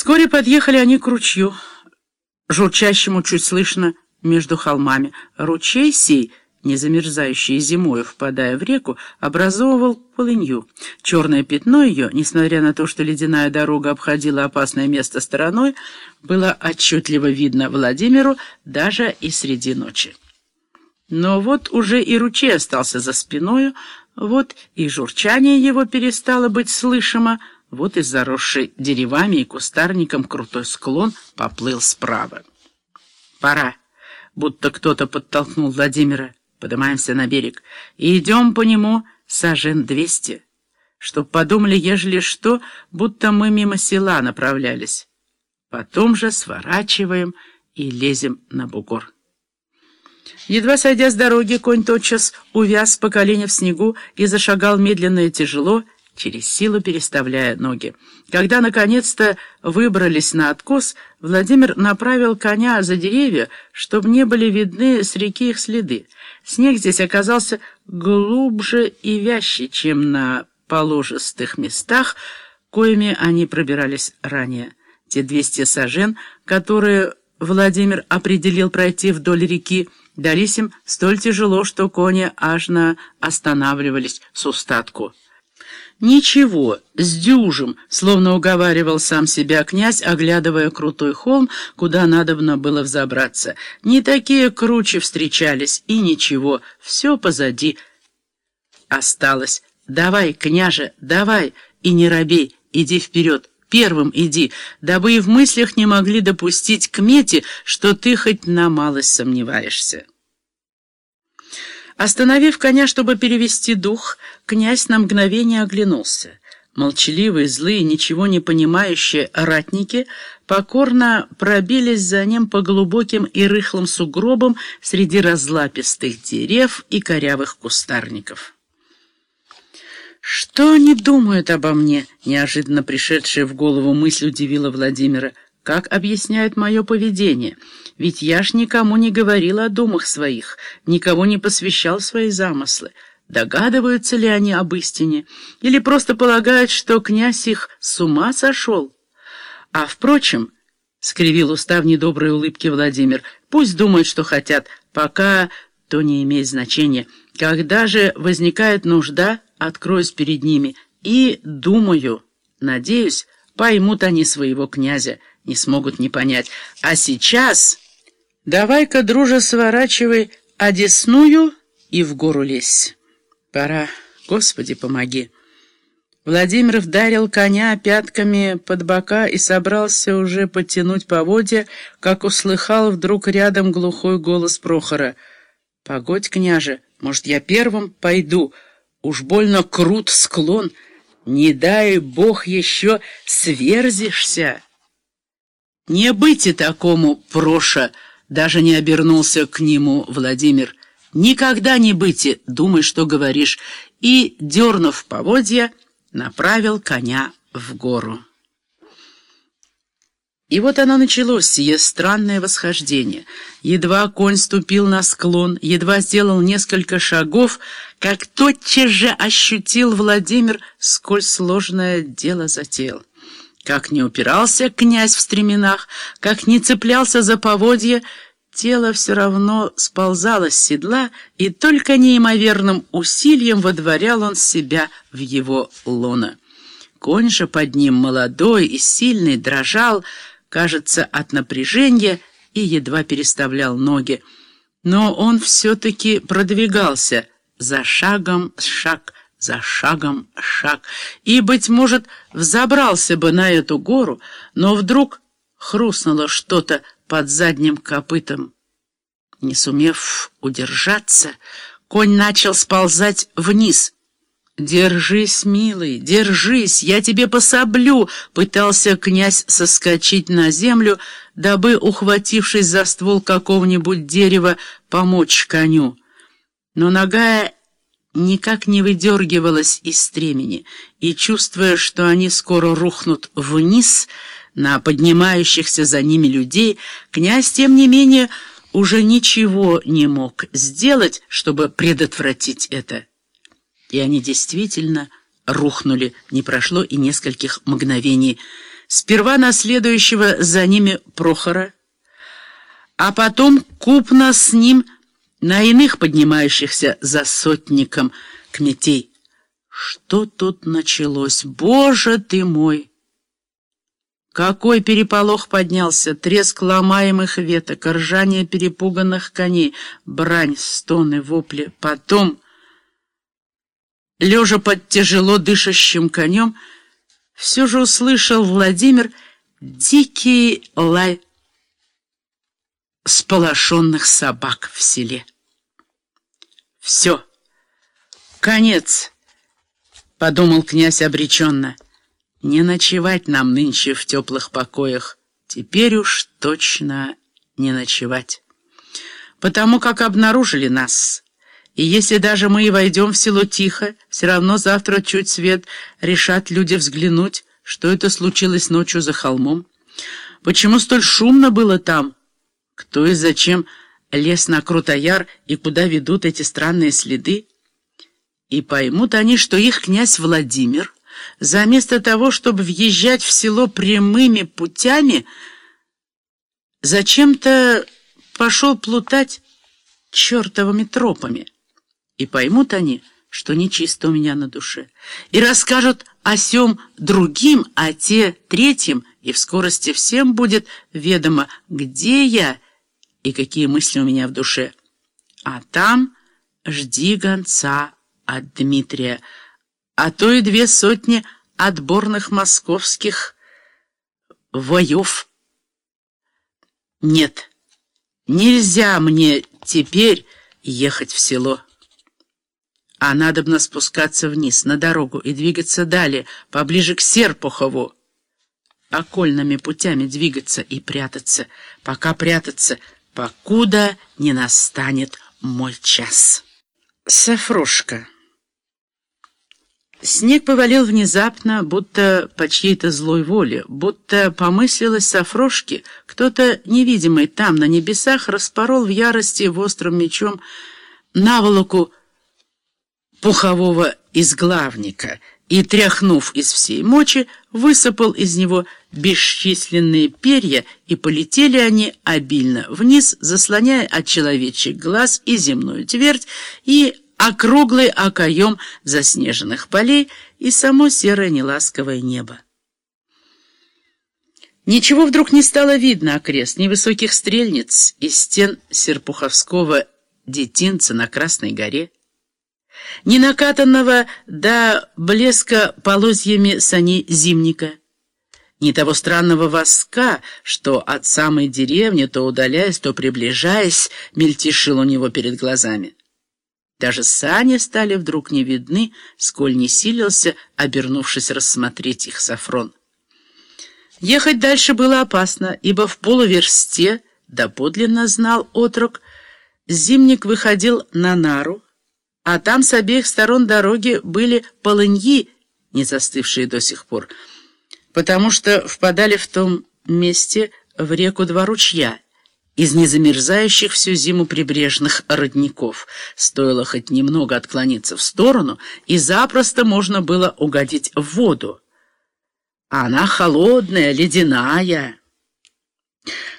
Вскоре подъехали они к ручью, журчащему чуть слышно между холмами. Ручей сей, не замерзающий зимою, впадая в реку, образовывал полынью. Черное пятно ее, несмотря на то, что ледяная дорога обходила опасное место стороной, было отчетливо видно Владимиру даже и среди ночи. Но вот уже и ручей остался за спиною, вот и журчание его перестало быть слышимо, вот и заросший деревами и кустарником крутой склон поплыл справа. «Пора!» — будто кто-то подтолкнул Владимира. «Поднимаемся на берег и идем по нему сажен двести, чтоб подумали, ежели что, будто мы мимо села направлялись. Потом же сворачиваем и лезем на бугор». Едва сойдя с дороги, конь тотчас увяз по колени в снегу и зашагал медленно и тяжело, через силу переставляя ноги. Когда, наконец-то, выбрались на откос, Владимир направил коня за деревья, чтобы не были видны с реки их следы. Снег здесь оказался глубже и вяще, чем на положистых местах, коими они пробирались ранее. Те двести сажен, которые Владимир определил пройти вдоль реки, дались им столь тяжело, что кони аж на останавливались с устатку. «Ничего, с дюжем», — словно уговаривал сам себя князь, оглядывая крутой холм, куда надобно было взобраться. «Не такие круче встречались, и ничего, все позади осталось. Давай, княже, давай, и не робей, иди вперед, первым иди, дабы и в мыслях не могли допустить к мете, что ты хоть на малость сомневаешься». Остановив коня, чтобы перевести дух, князь на мгновение оглянулся. Молчаливые, злые, ничего не понимающие ратники покорно пробились за ним по глубоким и рыхлым сугробам среди разлапистых дерев и корявых кустарников. «Что они думают обо мне?» — неожиданно пришедшая в голову мысль удивила Владимира. «Как объясняют мое поведение?» Ведь я ж никому не говорил о думах своих, никого не посвящал свои замыслы. Догадываются ли они об истине? Или просто полагают, что князь их с ума сошел? А, впрочем, — скривил устав недоброй улыбки Владимир, — пусть думают, что хотят, пока то не имеет значения. Когда же возникает нужда, откроюсь перед ними и думаю, надеюсь, поймут они своего князя, не смогут не понять. А сейчас... Давай-ка, друже, сворачивай одесную и в гору лезь. Пора. Господи, помоги. Владимир вдарил коня пятками под бока и собрался уже подтянуть поводья, как услыхал вдруг рядом глухой голос Прохора. «Погодь, княже, может, я первым пойду? Уж больно крут склон. Не дай бог еще сверзишься!» «Не быть и такому, Проша!» Даже не обернулся к нему Владимир. «Никогда не быть, думай, что говоришь!» И, дернув поводья, направил коня в гору. И вот оно началось, сие странное восхождение. Едва конь ступил на склон, едва сделал несколько шагов, как тотчас же ощутил Владимир, сколь сложное дело затеял. Как не упирался князь в стременах, как не цеплялся за поводья, тело все равно сползало с седла, и только неимоверным усилием водворял он себя в его лоно. Конь же под ним молодой и сильный дрожал, кажется, от напряжения и едва переставлял ноги. Но он все-таки продвигался за шагом шаг, за шагом шаг, и, быть может, взобрался бы на эту гору, но вдруг хрустнуло что-то под задним копытом. Не сумев удержаться, конь начал сползать вниз. «Держись, милый, держись, я тебе пособлю!» Пытался князь соскочить на землю, дабы, ухватившись за ствол какого-нибудь дерева, помочь коню. Но нога никак не выдергивалась из стремени, и, чувствуя, что они скоро рухнут вниз, на поднимающихся за ними людей, князь, тем не менее, уже ничего не мог сделать, чтобы предотвратить это. И они действительно рухнули, не прошло и нескольких мгновений. Сперва на следующего за ними Прохора, а потом купно с ним на иных поднимающихся за сотником кметей. Что тут началось? Боже ты мой! Какой переполох поднялся, треск ломаемых веток, ржание перепуганных коней, брань, стоны, вопли. Потом, лежа под тяжело дышащим конем, все же услышал Владимир дикий лай сполошенных собак в селе. «Все, конец», — подумал князь обреченно. «Не ночевать нам нынче в теплых покоях. Теперь уж точно не ночевать. Потому как обнаружили нас. И если даже мы и войдем в село тихо, все равно завтра чуть свет решат люди взглянуть, что это случилось ночью за холмом. Почему столь шумно было там?» Кто и зачем лез на Крутояр и куда ведут эти странные следы? И поймут они, что их князь Владимир, заместо того, чтобы въезжать в село прямыми путями, зачем-то пошел плутать чертовыми тропами. И поймут они, что нечисто у меня на душе, и расскажут о сем другим, а те третьим, и в скорости всем будет ведомо, где я и какие мысли у меня в душе. А там жди гонца от Дмитрия, а то и две сотни отборных московских воев. Нет, нельзя мне теперь ехать в село. А надобно спускаться вниз, на дорогу, и двигаться далее, поближе к Серпухову. Окольными путями двигаться и прятаться, пока прятаться — покуда не настанет мой час. Сафрошка. Снег повалил внезапно, будто по чьей-то злой воле, будто помыслилось Сафрошке, кто-то невидимый там, на небесах, распорол в ярости в острым мечом наволоку пухового изглавника и, тряхнув из всей мочи, высыпал из него бесчисленные перья, и полетели они обильно вниз, заслоняя от человечьих глаз и земную твердь, и округлый окоем заснеженных полей, и само серое неласковое небо. Ничего вдруг не стало видно окрест, ни стрельниц из стен Серпуховского детинца на Красной горе, ни накатанного до блеска полозьями сани зимника, ни того странного воска, что от самой деревни, то удаляясь, то приближаясь, мельтешил у него перед глазами. Даже сани стали вдруг не видны, сколь не силился, обернувшись рассмотреть их Сафрон. Ехать дальше было опасно, ибо в полуверсте, доподлинно знал отрок, зимник выходил на нару, а там с обеих сторон дороги были полыньи, не застывшие до сих пор, потому что впадали в том месте в реку два ручья из незамерзающих всю зиму прибрежных родников. Стоило хоть немного отклониться в сторону, и запросто можно было угодить в воду. Она холодная, ледяная.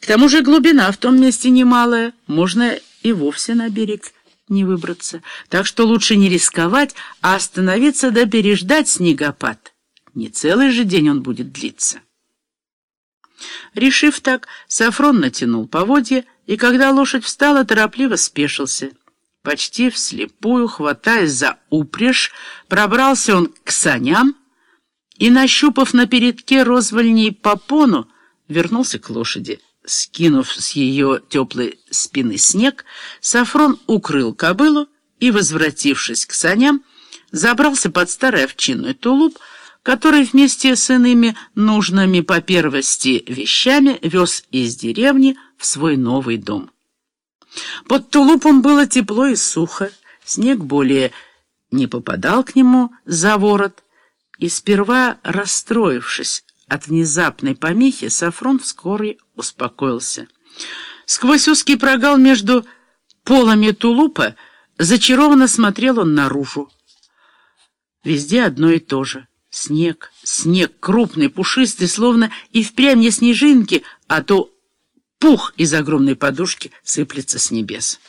К тому же глубина в том месте немалая, можно и вовсе на берег не выбраться, так что лучше не рисковать, а остановиться да переждать снегопад. Не целый же день он будет длиться. Решив так, Сафрон натянул поводья, и когда лошадь встала, торопливо спешился. Почти вслепую, хватаясь за упряжь, пробрался он к саням и, нащупав на передке розвольней попону, вернулся к лошади. Скинув с ее теплой спины снег, Сафрон укрыл кобылу и, возвратившись к саням, забрался под старый овчинный тулуп, который вместе с иными нужными по первости вещами вез из деревни в свой новый дом. Под тулупом было тепло и сухо, снег более не попадал к нему за ворот, и сперва, расстроившись от внезапной помехи Сафрон вскоре успокоился. Сквозь узкий прогал между полами тулупа зачарованно смотрел он наружу. Везде одно и то же. Снег, снег крупный, пушистый, словно и впрямь не снежинки, а то пух из огромной подушки сыплется с небес.